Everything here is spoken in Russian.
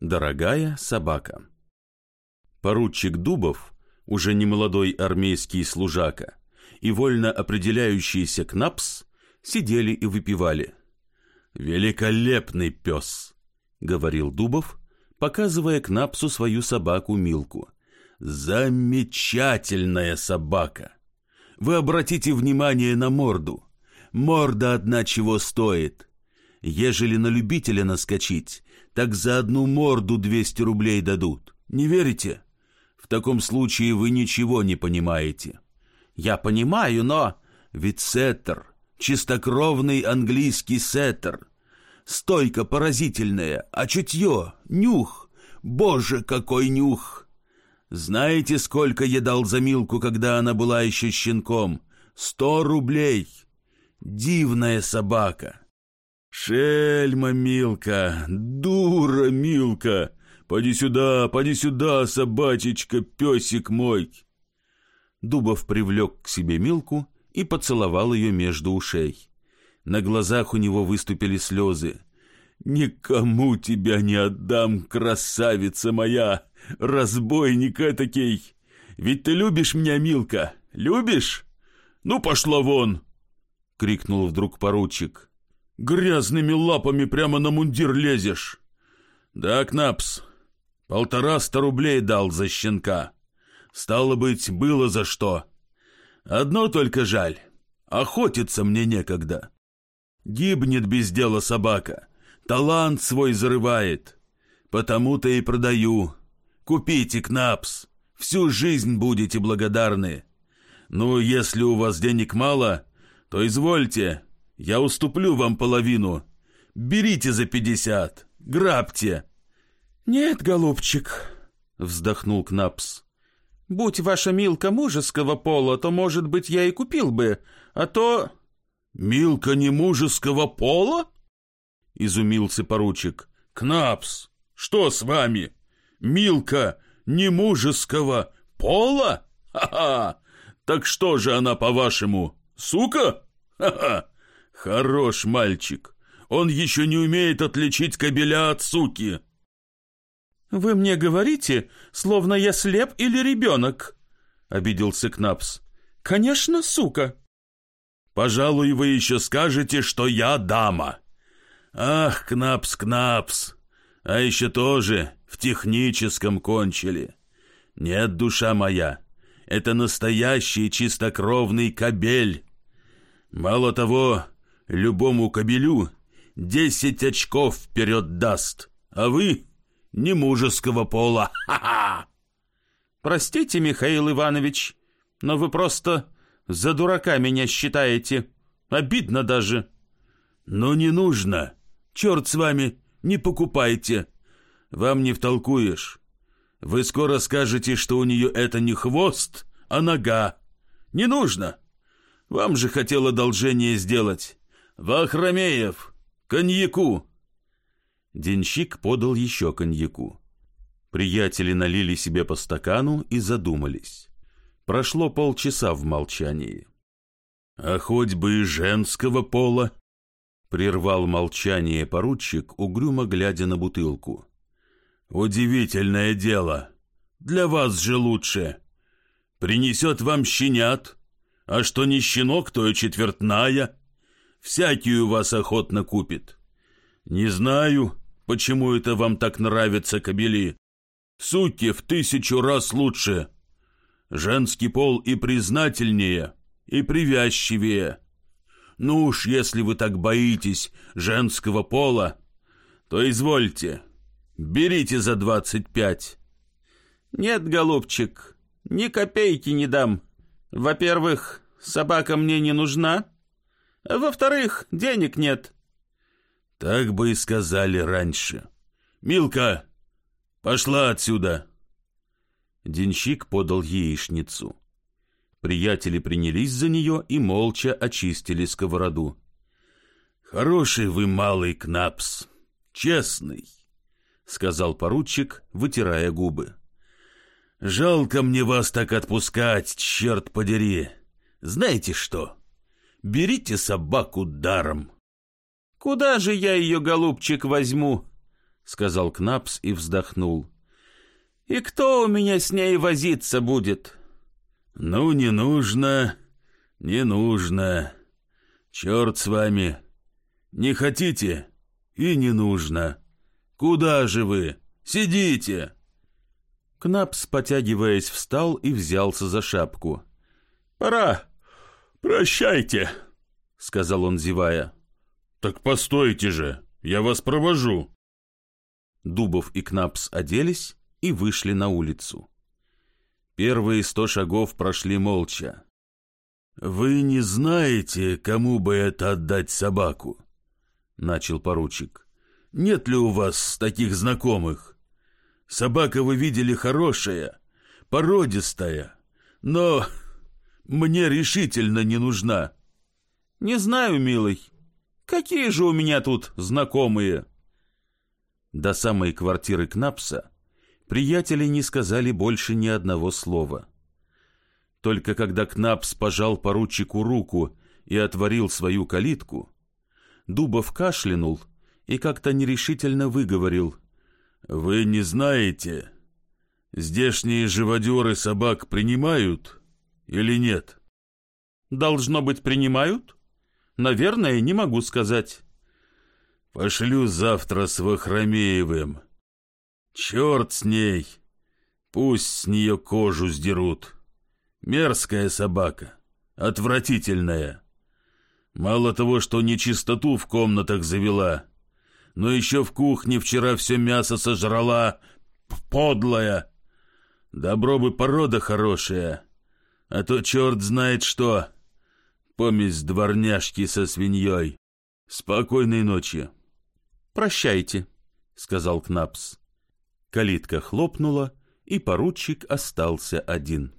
Дорогая собака. Поручик Дубов, уже не молодой армейский служака, и вольно определяющийся Кнапс сидели и выпивали. «Великолепный пес!» — говорил Дубов, показывая Кнапсу свою собаку Милку. «Замечательная собака! Вы обратите внимание на морду. Морда одна чего стоит. Ежели на любителя наскочить, так за одну морду 200 рублей дадут. Не верите? В таком случае вы ничего не понимаете. Я понимаю, но... Ведь сеттер, чистокровный английский сеттер. Стойка поразительная, а чутье, нюх. Боже, какой нюх! Знаете, сколько я дал за Милку, когда она была еще щенком? Сто рублей. Дивная собака. «Шельма, Милка! Дура, Милка! Поди сюда, поди сюда, собачечка, песик мой!» Дубов привлек к себе Милку и поцеловал ее между ушей. На глазах у него выступили слезы. «Никому тебя не отдам, красавица моя, разбойник этакий! Ведь ты любишь меня, Милка, любишь? Ну, пошла вон!» — крикнул вдруг поручик. Грязными лапами прямо на мундир лезешь. Да, Кнапс, полтораста рублей дал за щенка. Стало быть, было за что. Одно только жаль. Охотиться мне некогда. Гибнет без дела собака. Талант свой зарывает. Потому-то и продаю. Купите, Кнапс. Всю жизнь будете благодарны. Ну, если у вас денег мало, то извольте, я уступлю вам половину. Берите за пятьдесят. Грабьте. Нет, голубчик, вздохнул Кнапс. Будь ваша Милка мужеского пола, то, может быть, я и купил бы, а то... Милка не мужеского пола? Изумился поручик. Кнапс, что с вами? Милка не мужеского пола? Ха-ха! Так что же она, по-вашему, сука? Ха-ха! Хорош мальчик. Он еще не умеет отличить кобеля от суки. Вы мне говорите, словно я слеп или ребенок, обиделся Кнапс. Конечно, сука. Пожалуй, вы еще скажете, что я дама. Ах, Кнапс, Кнапс, а еще тоже в техническом кончили. Нет, душа моя, это настоящий чистокровный кобель. Мало того, любому кобелю десять очков вперед даст, а вы не мужеского пола. Ха-ха! Простите, Михаил Иванович, но вы просто за дурака меня считаете. Обидно даже. Но не нужно. Черт с вами, не покупайте. Вам не втолкуешь. Вы скоро скажете, что у нее это не хвост, а нога. Не нужно. Вам же хотел одолжение сделать. «Вахромеев! Коньяку!» Денщик подал еще коньяку. Приятели налили себе по стакану и задумались. Прошло полчаса в молчании. «А хоть бы и женского пола!» Прервал молчание поручик, угрюмо глядя на бутылку. «Удивительное дело! Для вас же лучше! Принесет вам щенят, а что не щенок, то и четвертная!» Всякий у вас охотно купит. Не знаю, почему это вам так нравится, кобели. Суки в тысячу раз лучше. Женский пол и признательнее, и привязчивее. Ну уж, если вы так боитесь женского пола, то извольте, берите за двадцать пять. Нет, голубчик, ни копейки не дам. Во-первых, собака мне не нужна, во-вторых, денег нет. Так бы и сказали раньше. Милка, пошла отсюда. Денщик подал яичницу. Приятели принялись за нее и молча очистили сковороду. «Хороший вы малый Кнапс, честный», — сказал поручик, вытирая губы. «Жалко мне вас так отпускать, черт подери. Знаете что?» Берите собаку даром. Куда же я ее, голубчик, возьму? сказал Кнапс и вздохнул. И кто у меня с ней возиться будет? Ну, не нужно, не нужно. Черт с вами. Не хотите? И не нужно. Куда же вы? Сидите. Кнапс, потягиваясь, встал и взялся за шапку. «Пора! Прощайте!» — сказал он, зевая. «Так постойте же, я вас провожу!» Дубов и Кнапс оделись и вышли на улицу. Первые сто шагов прошли молча. «Вы не знаете, кому бы это отдать собаку?» — начал поручик. «Нет ли у вас таких знакомых? Собака вы видели хорошая, породистая, но мне решительно не нужна». «Не знаю, милый. Какие же у меня тут знакомые?» До самой квартиры Кнапса приятели не сказали больше ни одного слова. Только когда Кнапс пожал поручику руку и отворил свою калитку, Дубов кашлянул и как-то нерешительно выговорил. «Вы не знаете, здешние живодеры собак принимают или нет?» «Должно быть, принимают? Наверное, не могу сказать». «Пошлю завтра с Вахромеевым. Черт с ней! Пусть с нее кожу сдерут. Мерзкая собака, отвратительная. Мало того, что нечистоту в комнатах завела, но еще в кухне вчера все мясо сожрала, подлая. Добро бы порода хорошая, а то черт знает что. Помесь дворняжки со свиньей. Спокойной ночи. «Прощайте», — сказал Кнапс. Калитка хлопнула, и поручик остался один.